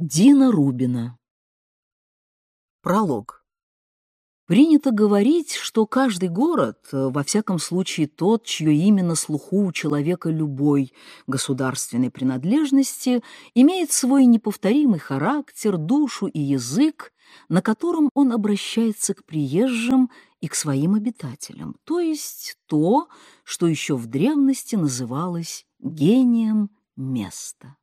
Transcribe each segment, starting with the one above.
Дина Рубина. Пролог. Принято говорить, что каждый город, во всяком случае тот, чье имя на слуху у человека любой государственной принадлежности, имеет свой неповторимый характер, душу и язык, на котором он обращается к приезжим и к своим обитателям, то есть то, что еще в древности называлось гением места.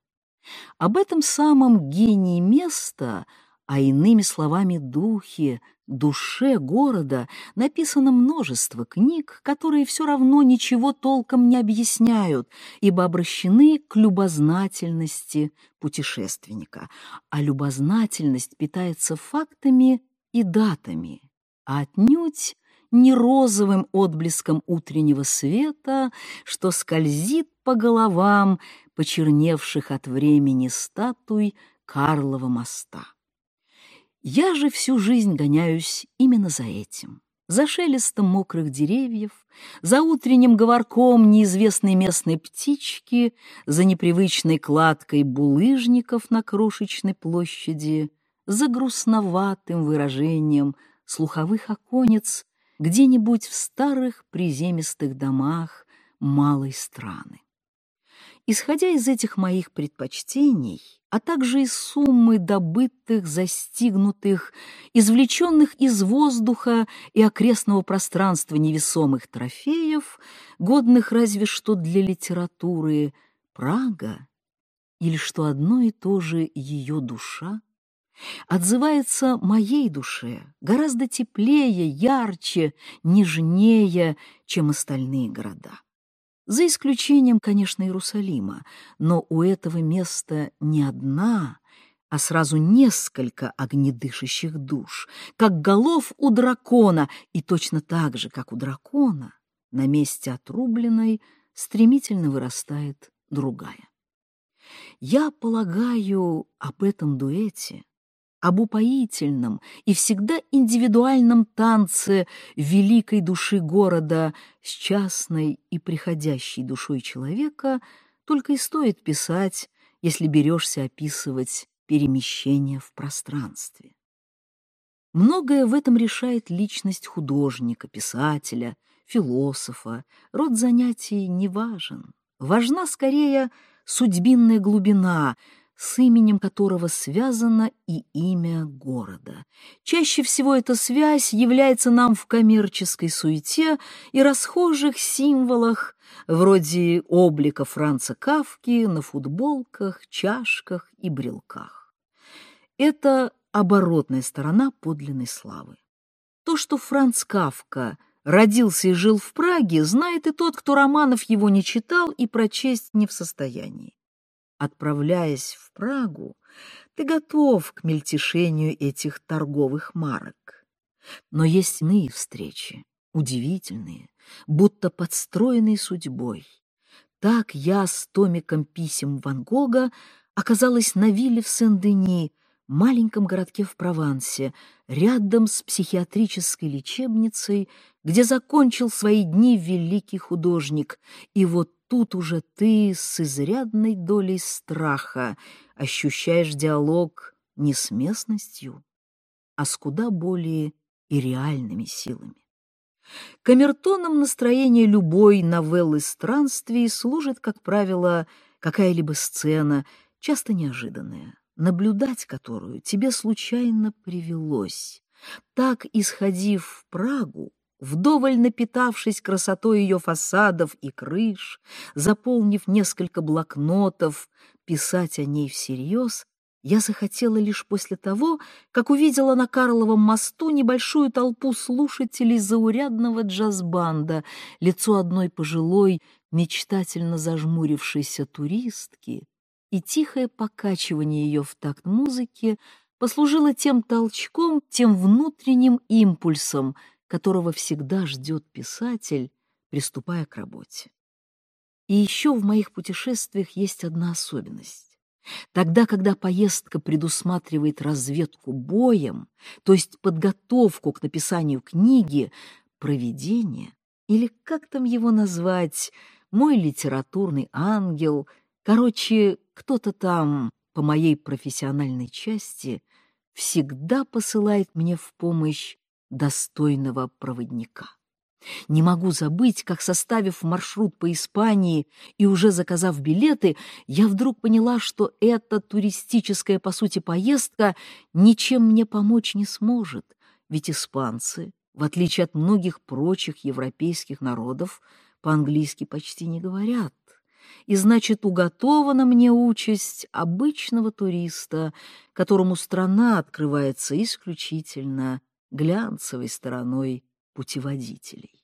Об этом самом гении места, а иными словами духе, душе города написано множество книг, которые все равно ничего толком не объясняют, ибо обращены к любознательности путешественника, а любознательность питается фактами и датами, а отнюдь не розовым отблеском утреннего света, что скользит по головам почерневших от времени статуй Карлова моста. Я же всю жизнь гоняюсь именно за этим, за шелестом мокрых деревьев, за утренним говорком неизвестной местной птички, за непривычной кладкой булыжников на крошечной площади, за грустноватым выражением слуховых оконец где-нибудь в старых приземистых домах малой страны. Исходя из этих моих предпочтений, а также из суммы добытых, застигнутых, извлеченных из воздуха и окрестного пространства невесомых трофеев, годных разве что для литературы, Прага, или что одно и то же ее душа, отзывается моей душе гораздо теплее, ярче, нежнее, чем остальные города. За исключением, конечно, Иерусалима, но у этого места не одна, а сразу несколько огнедышащих душ, как голов у дракона, и точно так же, как у дракона, на месте отрубленной стремительно вырастает другая. Я полагаю об этом дуэте об упоительном и всегда индивидуальном танце великой души города с частной и приходящей душой человека только и стоит писать, если берешься описывать перемещение в пространстве. Многое в этом решает личность художника, писателя, философа. Род занятий не важен. Важна скорее судьбинная глубина, с именем которого связано и имя города. Чаще всего эта связь является нам в коммерческой суете и расхожих символах, вроде облика Франца Кавки на футболках, чашках и брелках. Это оборотная сторона подлинной славы. То, что Франц Кавка родился и жил в Праге, знает и тот, кто романов его не читал и прочесть не в состоянии. Отправляясь в Прагу, ты готов к мельтешению этих торговых марок. Но есть иные встречи, удивительные, будто подстроенные судьбой. Так я с томиком писем Ван Гога оказалась на вилле в Сен-Дени, маленьком городке в Провансе, рядом с психиатрической лечебницей, где закончил свои дни великий художник. И вот тут уже ты с изрядной долей страха ощущаешь диалог не с местностью, а с куда более и реальными силами. Камертоном настроения любой новеллы странствий служит, как правило, какая-либо сцена, часто неожиданная, наблюдать которую тебе случайно привелось. Так, исходив в Прагу, Вдоволь напитавшись красотой ее фасадов и крыш, заполнив несколько блокнотов, писать о ней всерьез, я захотела лишь после того, как увидела на Карловом мосту небольшую толпу слушателей заурядного джаз-банда, лицо одной пожилой, мечтательно зажмурившейся туристки, и тихое покачивание ее в такт музыки послужило тем толчком, тем внутренним импульсом, которого всегда ждет писатель, приступая к работе. И еще в моих путешествиях есть одна особенность. Тогда, когда поездка предусматривает разведку боем, то есть подготовку к написанию книги, проведение, или как там его назвать, мой литературный ангел, короче, кто-то там по моей профессиональной части всегда посылает мне в помощь достойного проводника. Не могу забыть, как, составив маршрут по Испании и уже заказав билеты, я вдруг поняла, что эта туристическая, по сути, поездка ничем мне помочь не сможет, ведь испанцы, в отличие от многих прочих европейских народов, по-английски почти не говорят. И значит, уготована мне участь обычного туриста, которому страна открывается исключительно глянцевой стороной путеводителей.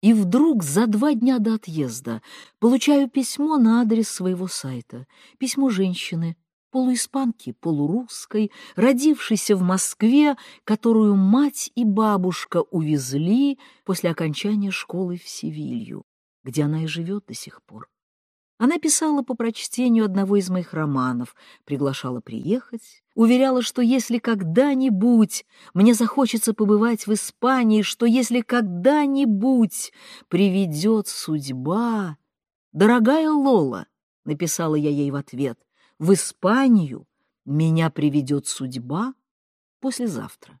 И вдруг за два дня до отъезда получаю письмо на адрес своего сайта. Письмо женщины, полуиспанки, полурусской, родившейся в Москве, которую мать и бабушка увезли после окончания школы в Севилью, где она и живет до сих пор. Она писала по прочтению одного из моих романов, приглашала приехать, уверяла, что если когда-нибудь мне захочется побывать в Испании, что если когда-нибудь приведет судьба... «Дорогая Лола», — написала я ей в ответ, — «в Испанию меня приведет судьба послезавтра».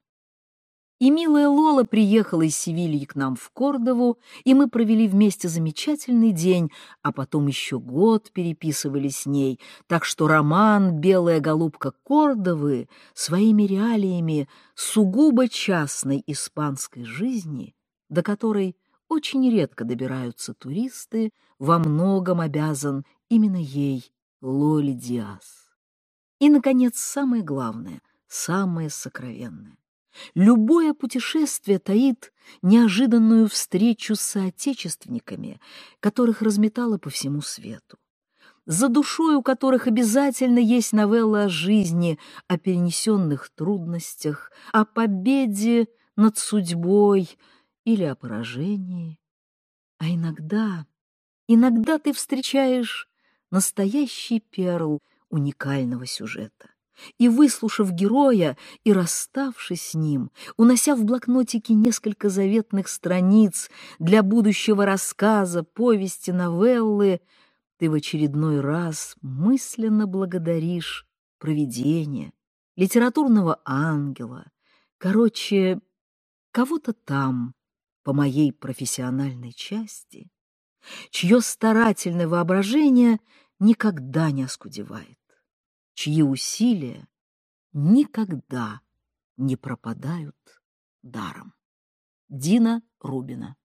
И милая Лола приехала из Севильи к нам в Кордову, и мы провели вместе замечательный день, а потом еще год переписывали с ней, так что роман «Белая голубка Кордовы» своими реалиями сугубо частной испанской жизни, до которой очень редко добираются туристы, во многом обязан именно ей, Лоле Диас. И, наконец, самое главное, самое сокровенное. Любое путешествие таит неожиданную встречу с соотечественниками, которых разметало по всему свету. За душой у которых обязательно есть новелла о жизни, о перенесенных трудностях, о победе над судьбой или о поражении. А иногда, иногда ты встречаешь настоящий перл уникального сюжета. И, выслушав героя и расставшись с ним, унося в блокнотике несколько заветных страниц для будущего рассказа, повести, новеллы, ты в очередной раз мысленно благодаришь провидение, литературного ангела, короче, кого-то там, по моей профессиональной части, чье старательное воображение никогда не оскудевает чьи усилия никогда не пропадают даром. Дина Рубина